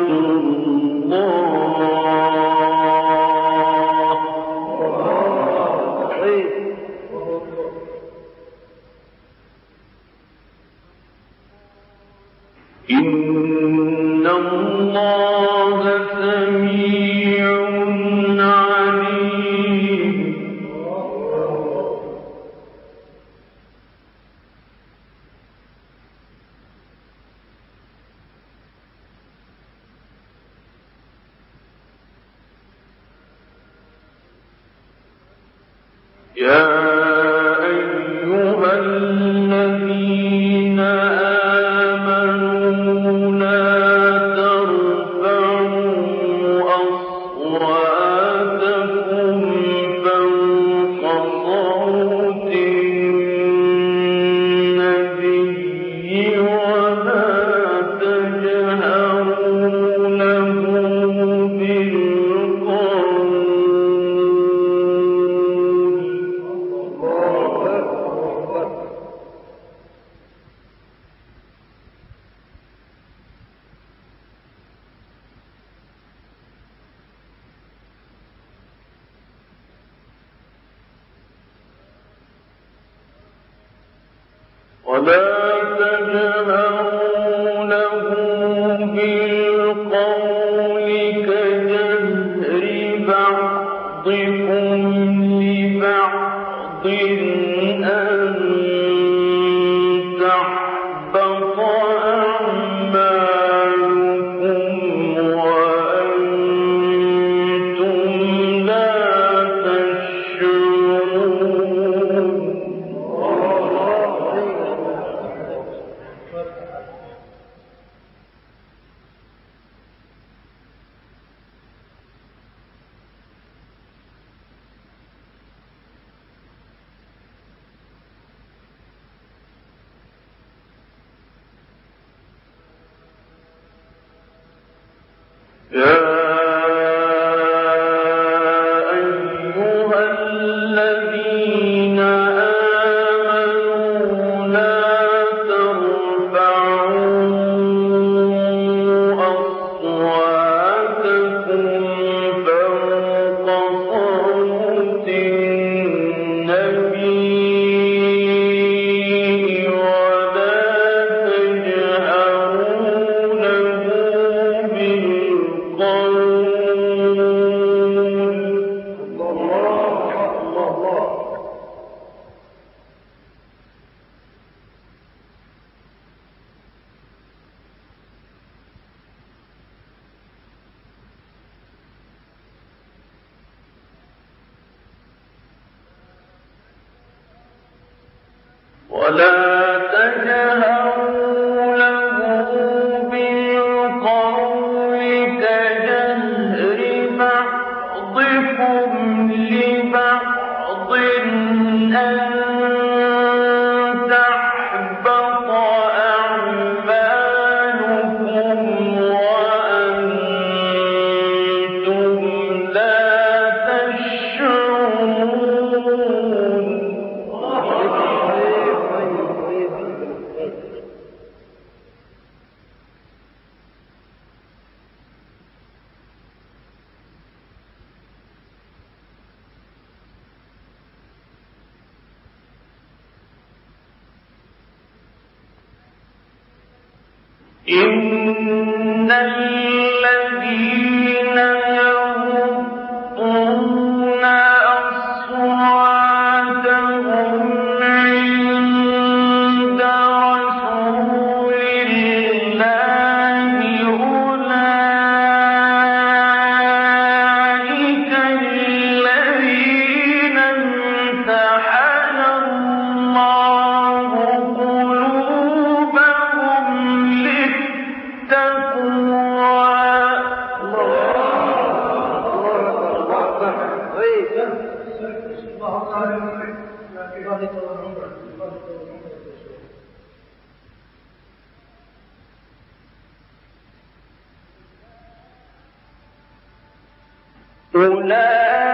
الله يا وما Yeah. ولا إن الذين أولئك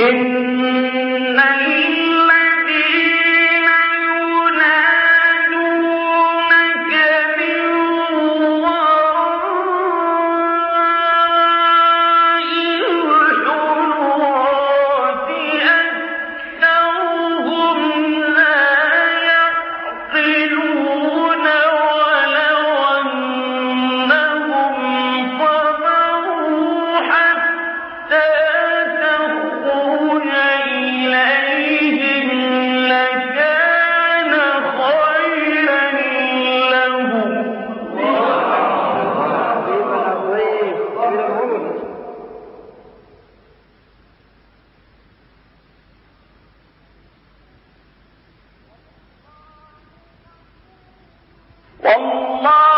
إن والله